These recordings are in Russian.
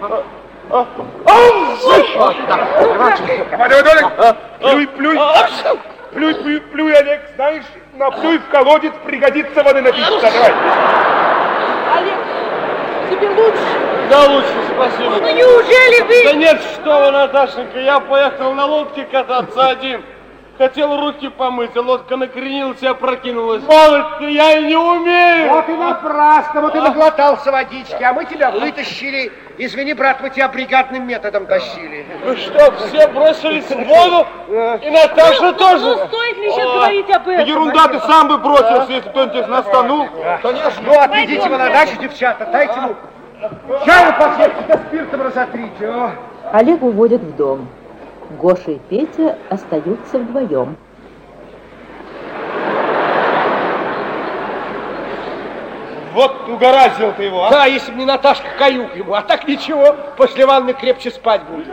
А, давай, давай, давай. Плюй, плюй. Плюй, плюй, плюй, Олег, знаешь, наплюй в колодец, пригодится воды напиться. Давай. Олег, тебе лучше? Да лучше, спасибо. Ну неужели вы... Да нет, что вы, Наташенька, я поехал на лодке кататься один. Хотел руки помыть, а лодка накренилась и опрокинулась. Мало ты, я и не умею. Вот и напрасно, вот и наглотался водички, а мы тебя вытащили. Извини, брат, мы тебя бригадным методом тащили. Вы что, все бросились в воду? И Наташа тоже? Ну, стоит ли сейчас говорить об этом? Ерунда, ты сам бы бросился, если кто-нибудь из нас тонул. Конечно. Ну, отведите его на дачу, девчата, дайте ему чаю посыпьте, да спиртом разотрите. О. Олег уводят в дом. Гоша и Петя остаются вдвоем. Вот угораздил ты его, а? Да, если бы не Наташка, каюк ему. А так ничего, после ванны крепче спать будет.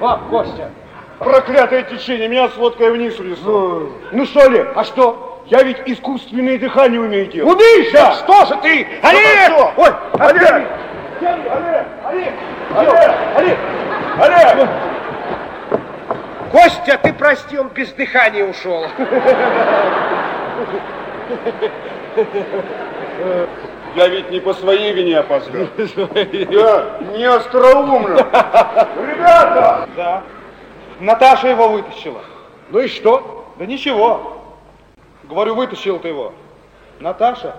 О, Костя. Проклятое течение, меня с лодкой вниз унесло. Ну что, Олег, а что? Я ведь искусственное дыхание умею делать. Умеешь? Да. Что же ты? Олег! Ну, Ой, Олег! Олег! Олег! Олег! Олег! Олег! Костя, ты прости, он без дыхания ушел. Я ведь не по своей вине опоздал. Я не остроумно. Ребята! Да. Наташа его вытащила. Ну и что? Да ничего. Говорю, вытащил ты его. Наташа.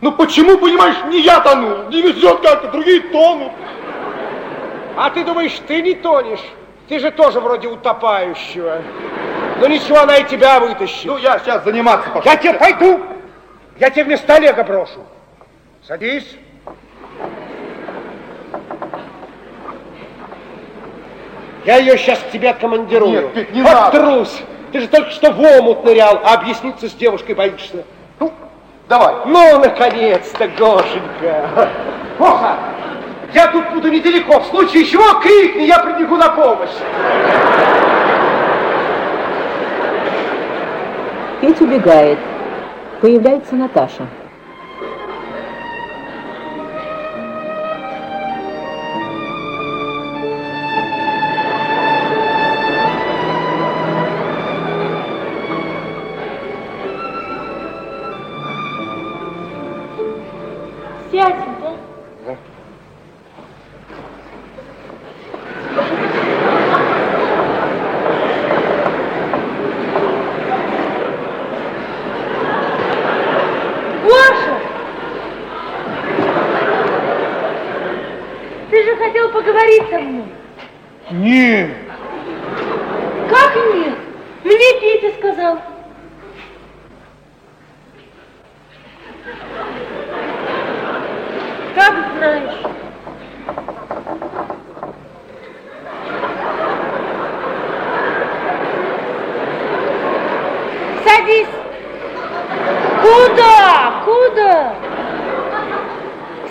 Ну почему, понимаешь, не я тонул? Не везет как-то, другие тонут. А ты думаешь, ты не тонешь? Ты же тоже вроде утопающего. Ну ничего, она и тебя вытащит. Ну, я сейчас заниматься пошел. Я тебе пойду. Я тебе вместо Олега брошу. Садись. Я ее сейчас к тебе откомандирую. Нет, Петь, не вот надо. трус. Ты же только что в омут нырял, а объясниться с девушкой боишься. Ну, давай. Ну, наконец-то, Гошенька. Гоша, я тут буду недалеко. В случае чего крикни, я прибегу на помощь. Петя убегает. Появляется Наташа. Хотел поговорить со мной. Не. Как нет? Мне Петя сказал. Как знаешь. Садись. Куда? Куда?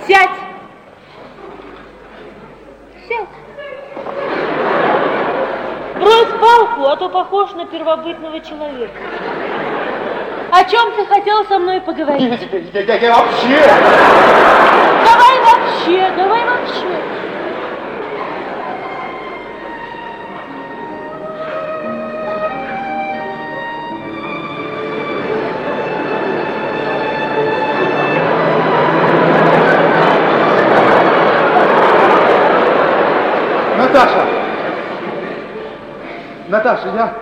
Сядь. Сядь. Палку, а то похож на первобытного человека. О чем ты хотел со мной поговорить? Я, я, я вообще... Давай вообще, давай вообще. Наташа, я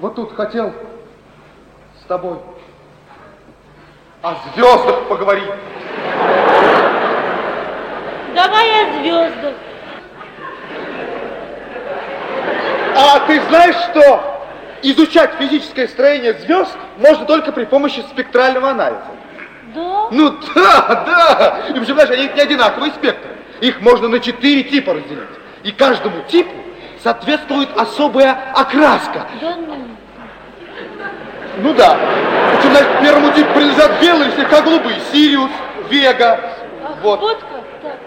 вот тут хотел с тобой о звездах поговорить. Давай о звездах. А ты знаешь, что изучать физическое строение звезд можно только при помощи спектрального анализа? Да? Ну да, да. И причем, знаешь, они не одинаковые спектры. Их можно на четыре типа разделить. И каждому типу соответствует особая окраска. Да ну. Ну да. Причем, к первому типу принадлежат белые, слегка голубые. Сириус, Вега. Ах, Вот. вот как? Так.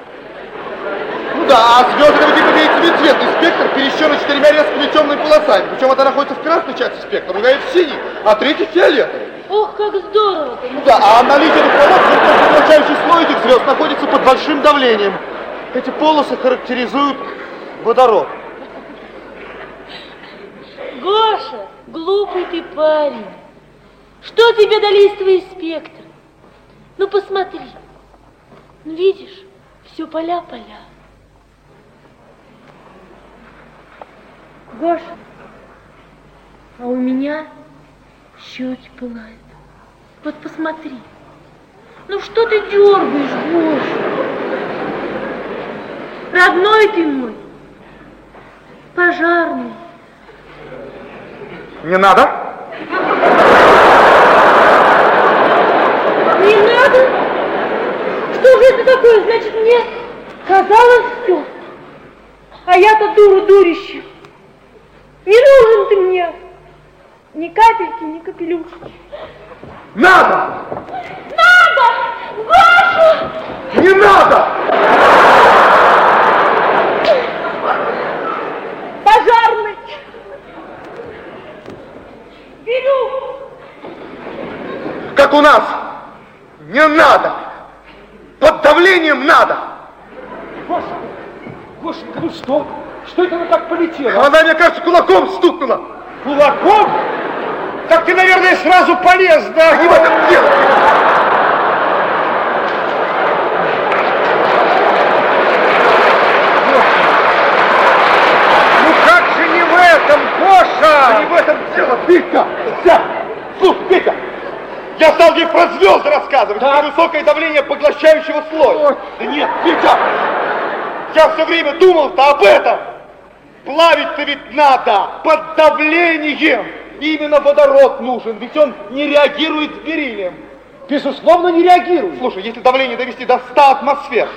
Ну да, а звездного типа имеет семицветный спектр, перещен четырьмя резкими темными полосами. Причем одна находится в красной части спектра, другая в синий, а третья в фиолетовой. Ох, как здорово-то. Ну да, а этих полос мельчайший слой этих звезд находится под большим давлением. Эти полосы характеризуют водород. Гоша, глупый ты парень. Что тебе дали твои спектры? Ну, посмотри. Ну, видишь, все поля-поля. Гоша, а у меня щеки пылают. Вот посмотри. Ну что ты дергаешь, Гоша? Родной ты мой, пожарный. Не надо? Не надо? Что же это такое? Значит, мне казалось все. А я-то дура дурище. Не нужен ты мне. Ни капельки, ни капелюшки. Надо! Надо! Гоша! Не надо! Пожарный! Беру! Как у нас! Не надо! Под давлением надо! Гоша, Гошенька, ну что? Что это она так полетела? Она, мне кажется, кулаком стукнула. Кулаком? Так ты, наверное, сразу полез, да? Не в этом дело. Ну как же не в этом, Гоша? Не в этом дело! Петя! Слушай, Петя! Я стал ей про звезды рассказывать, про высокое давление поглощающего слоя. Да нет, Петя! Я все время думал-то об этом. Плавить-то ведь надо под давлением. Именно водород нужен, ведь он не реагирует с бериллием. Безусловно, не реагирует. Слушай, если давление довести до 100 атмосфер,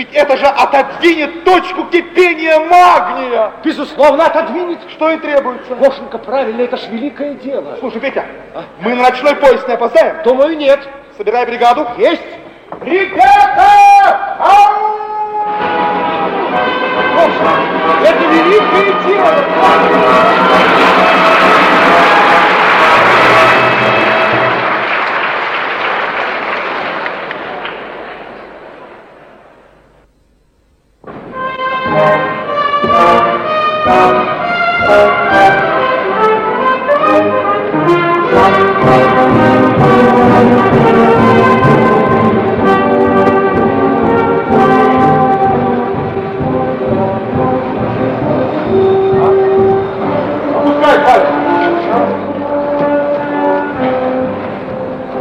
ведь это же отодвинет точку кипения магния. Безусловно, отодвинет. Что и требуется. Гошенька, правильно, это ж великое дело. Слушай, Петя, мы на ночной поезд не опоздаем? Думаю, нет. Собирай бригаду. Есть. Ребята! Ау! Гоша, это великое дело.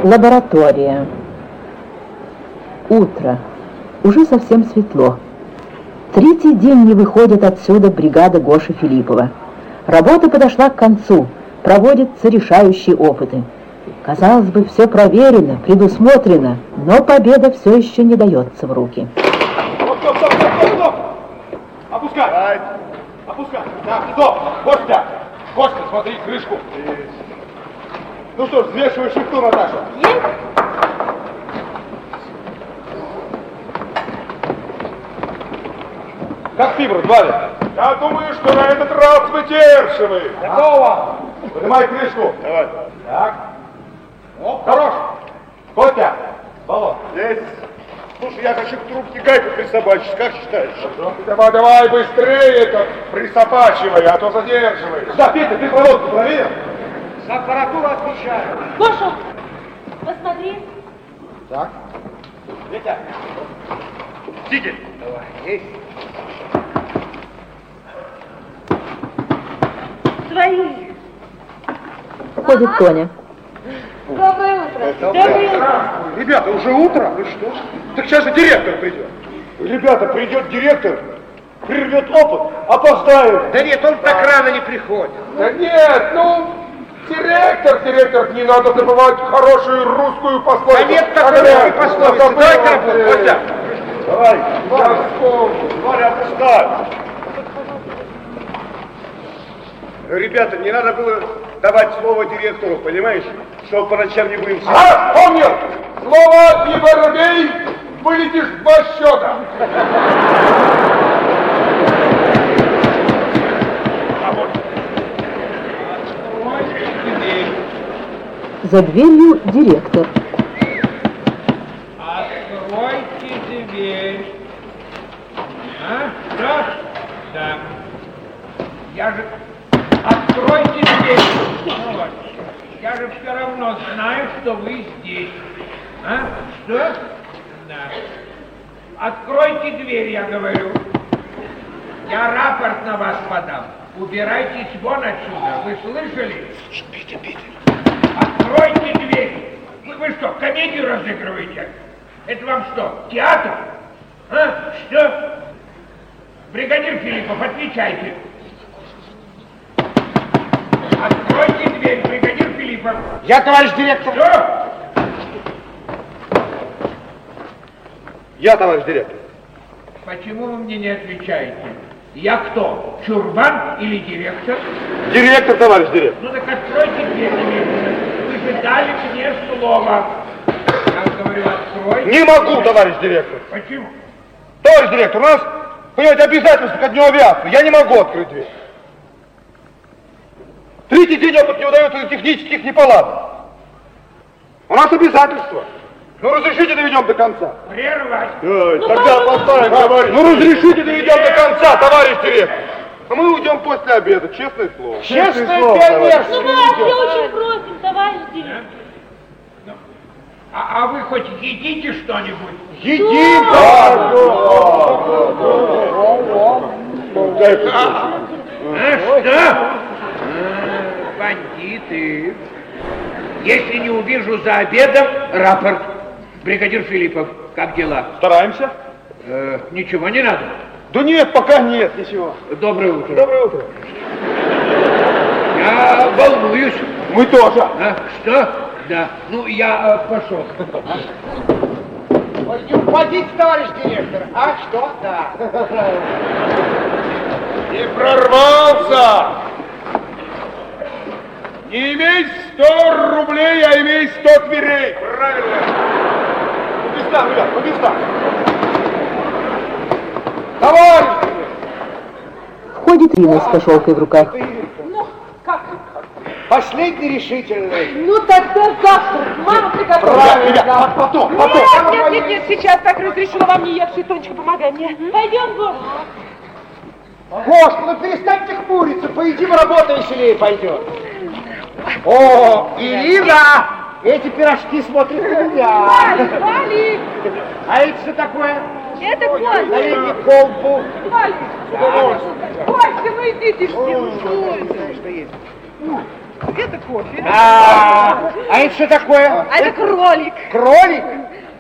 Лаборатория. Утро. Уже совсем светло. Третий день не выходит отсюда бригада Гоши Филиппова. Работа подошла к концу. Проводятся решающие опыты. Казалось бы, все проверено, предусмотрено, но победа все еще не дается в руки. Стоп, стоп, стоп, стоп, стоп. Опускай. Опускай. Так, стоп. Костя. Костя, смотри, крышку. Ну что ж, взвешивай шифту, Наташа. Есть? Как фибры, Валя? Я думаю, что на этот раз выдерживай. Готово. Поднимай крышку. Давай. Так. Оп, хорош. Костя, баллон. Есть. Слушай, я хочу к трубке гайку присобачить, как считаешь? Давай, давай, быстрее это присобачивай, а то задерживай. Да, Петя, ты проводку проверил? Аппаратуру отвечаю. Гоша, посмотри. Так. Петя. Тигель. Давай, есть. Свои. Входит Тоня. Доброе утро. Доброе утро. Ребята, уже утро? Вы что? Так сейчас же директор придет. Ребята, придет директор, прервет опыт, опоздает. Да нет, он так рано не приходит. Да нет, ну, директор, директор, не надо забывать хорошую русскую пословицу. Да нет такой Ага, русской пословицы. забыл. Дай трубку, Костя. Давай, я вспомню. Валя, опускай. Ребята, не надо было давать слово директору, понимаешь? Что по ночам не будем. А, помнил, слово не воробей, вылетишь в два счета. За дверью директор. Откройте дверь. Да. Я же... Откройте дверь. Вот. Я же все равно знаю, что вы здесь. А? Что? Да. Откройте дверь, я говорю. Я рапорт на вас подам. Убирайтесь вон отсюда. Вы слышали? Питер, Питер. Откройте дверь. Вы, вы что, комедию разыгрываете? Это вам что, театр? А? Что? Бригадир Филиппов, отвечайте. Откройте дверь, бригадир Филиппов. Я, товарищ директор. Что? Я, товарищ директор. Почему вы мне не отвечаете? Я кто? Чурбан или директор? Директор, товарищ директор. Ну так откройте дверь немедленно. Дали мне слово. Я говорю, откройте. Не могу, товарищ директор. Почему? Товарищ директор, у нас, понимаете, обязательства ко дню авиации. Я не могу открыть дверь. Третий день опыт не удается из-за технических неполадок. У нас обязательства. Ну, разрешите доведем до конца. Прервать. тогда поставим, товарищ. Ну, разрешите доведем до конца, товарищ директор. А мы уйдем после обеда, честное слово. Честное Ну пионерство. мы вас все очень просим, товарищ директор. А, а вы хоть едите что-нибудь? Едим. А что? Бандиты. Если не увижу за обедом, рапорт. Бригадир Филиппов, как дела? Стараемся? Э, ничего не надо. Да нет, пока нет, ничего. Доброе утро. Доброе утро. Я волнуюсь. Мы тоже. А, что? Да. Ну, я э, пошел. Уходите, товарищ директор. А что? Да. Не прорвался! Не имей 100 рублей, а имей 100 дверей. Правильно. По местам, ребят, по местам. Товарищ! Входит Рина с кошелкой в руках. Ну, как? Последний решительный. Ну тогда завтра. Мама приготовила. Ребят, ребят, потом, потом. Нет, нет, нет, нет, сейчас так разрешила вам не ехать, Тонечка, помогай мне. Пойдем. Гош, ну перестаньте хмуриться, поедим, работа веселее пойдет. О, Ирина! Эти пирожки смотрят на меня. Валик, Валик, А это что такое? Это кофе. Налейте колбу. Кофе, ну идите все. Это кофе. А, а это что такое? А это кролик. Кролик?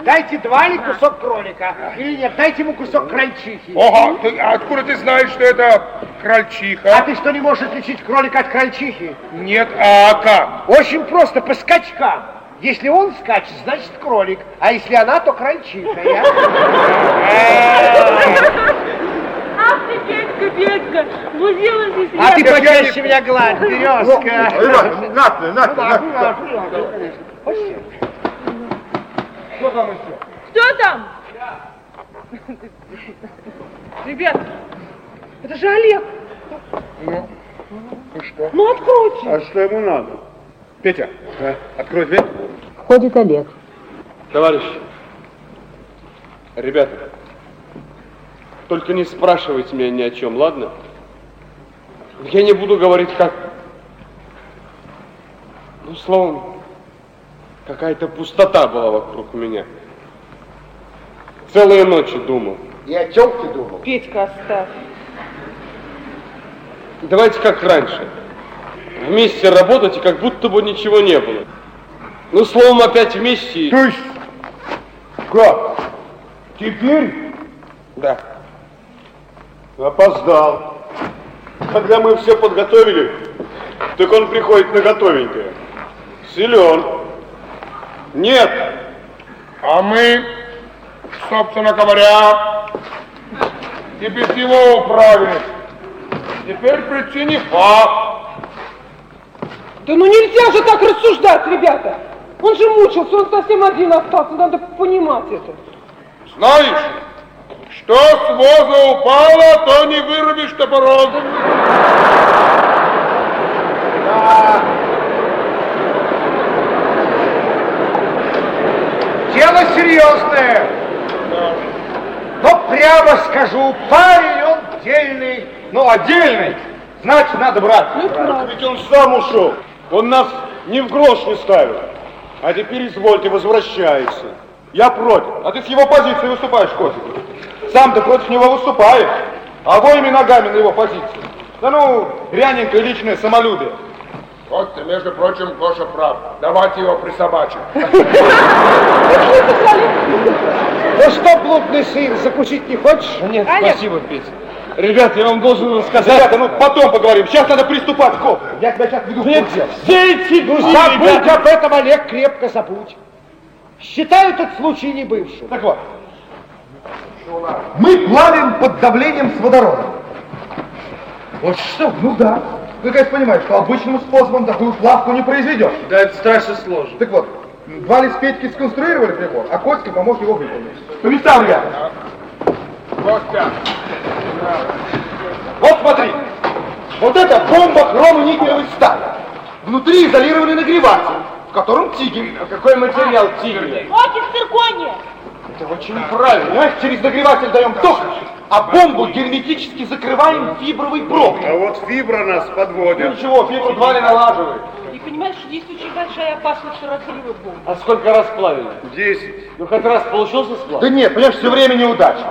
Дайте два или кусок кролика. Или нет, дайте ему кусок крольчихи. Ого, ты, а откуда ты знаешь, что это крольчиха? А ты что, не можешь отличить кролика от крольчихи? Нет, а как? Очень просто, по скачкам. Если он скачет, значит кролик. А если она, то крольчиха. я. Ах ты, Петька, Петька, музей здесь А ты почаще меня гладь, березка. Ребят, нате, нате, нате. Что там еще? Кто там? Ребят, это же Олег. И что? Ну откройте. А что ему надо? Петя, открой дверь. Входит Олег. Товарищ, ребята, только не спрашивайте меня ни о чем, ладно? Я не буду говорить как... Ну, словом, какая-то пустота была вокруг меня. Целые ночи думал. И о телке думал. Петька, оставь. Давайте как раньше. Вместе работать, и как будто бы ничего не было. Ну, словом, опять вместе. То есть, как? Теперь Да. опоздал. Когда мы все подготовили, так он приходит на готовенькое. Силен. Нет, А мы, собственно говоря, и без него управились. Теперь причине факт. Да ну нельзя же так рассуждать, ребята. Он же мучился, он совсем один остался, надо понимать это. Знаешь, что с воза упало, то не вырубишь топором. Дело серьезное. Но прямо скажу, парень он Отдельный. Ну, отдельный. Значит, надо брать. Так ведь он сам ушел. Он нас ни в грош не ставил. А теперь, извольте, возвращается. Я против. А ты с его позиции выступаешь, Котик. Сам ты против него выступаешь. А воими ногами на его позиции. Да ну, ряненькое личное самолюбие. Вот ты, между прочим, Гоша прав. Давайте его присобачим. Ну что, блудный сын, закусить не хочешь? Нет, спасибо, Петя. Ребят, я вам должен рассказать. Ребята, ну потом поговорим. Сейчас надо приступать к опыту. Я тебя сейчас веду в Нет, все эти Ну забудь ребята. об этом, Олег, крепко забудь. Считай этот случай не бывшим. Так вот. Мы плавим под давлением с водородом. Вот что? Ну да. Вы, конечно, понимаете, что обычным способом такую плавку не произведешь. Да, это страшно сложно. Так вот, Вали с Петькой сконструировали прибор, а Котька помог его выполнить. По местам, ребята. Костя, Вот смотри. Вот это бомба хромоникелевой стали. Внутри изолированный нагреватель, в котором тигель. А какой материал тигря? Хватит циркония! Это очень правильно. Через нагреватель даем ток, а бомбу герметически закрываем фибровой пробкой. А вот фибра нас Ну подводит. ничего, фибру два не налаживает. И понимаешь, что есть очень большая опасность разрыва бомбы. А сколько раз плавили? Десять. Ну хоть раз получился сплав? Да нет, понимаешь, все время неудача.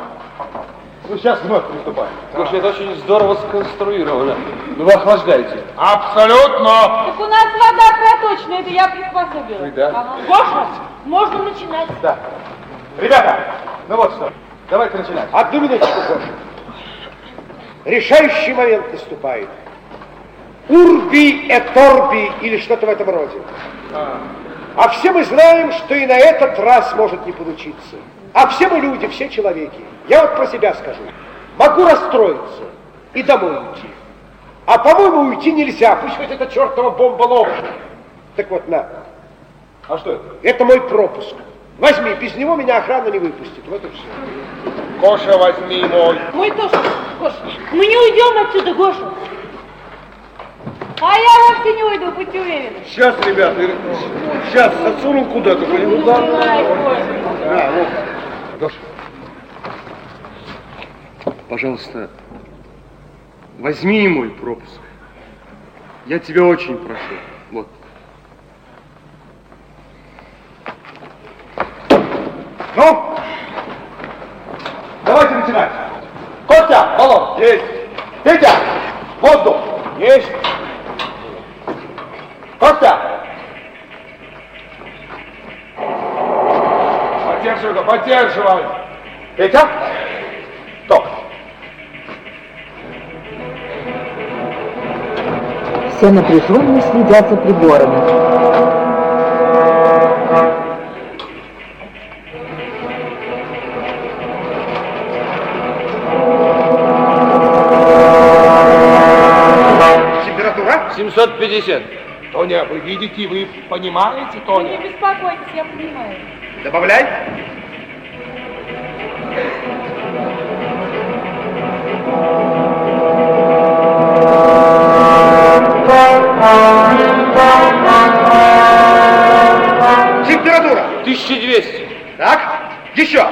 Ну сейчас вновь приступаем. Слушай, это очень здорово сконструировано. Ну вы охлаждаете. абсолютно. Так у нас вода проточная, это я приспособила. Вы, да? Ага. Гоша, можно начинать. Да. Ребята, ну вот что. Давайте начинать. Одну минуточку, Гоша. Решающий момент наступает. Урби orbi или что-то в этом роде. А все мы знаем, что и на этот раз может не получиться. А все мы люди, все человеки. Я вот про себя скажу. Могу расстроиться и домой уйти. А по-моему уйти нельзя, пусть хоть эта чертова бомба лопнет. Так вот, на, А что это? это мой пропуск. Возьми, без него меня охрана не выпустит. Вот и все. Коша, возьми мой. Мой тоже, Гоша. Мы не уйдем отсюда, Гоша. А я вовсе не уйду, будьте уверены. Сейчас, ребята, сейчас отсунул куда-то, Гоша. Да, вот. Гоша. Пожалуйста, возьми мой пропуск. Я тебя очень прошу. Вот. Ну, давайте начинать. Костя, баллон. Есть. Петя, воздух. Есть. Костя, Поддерживай, поддерживай. Петя, Все напряженно следят за приборами. Температура? 750. Тоня, вы видите, вы понимаете, Вы Тоня? не беспокойтесь, я понимаю. Добавляй. Температура. 1200. Так, еще.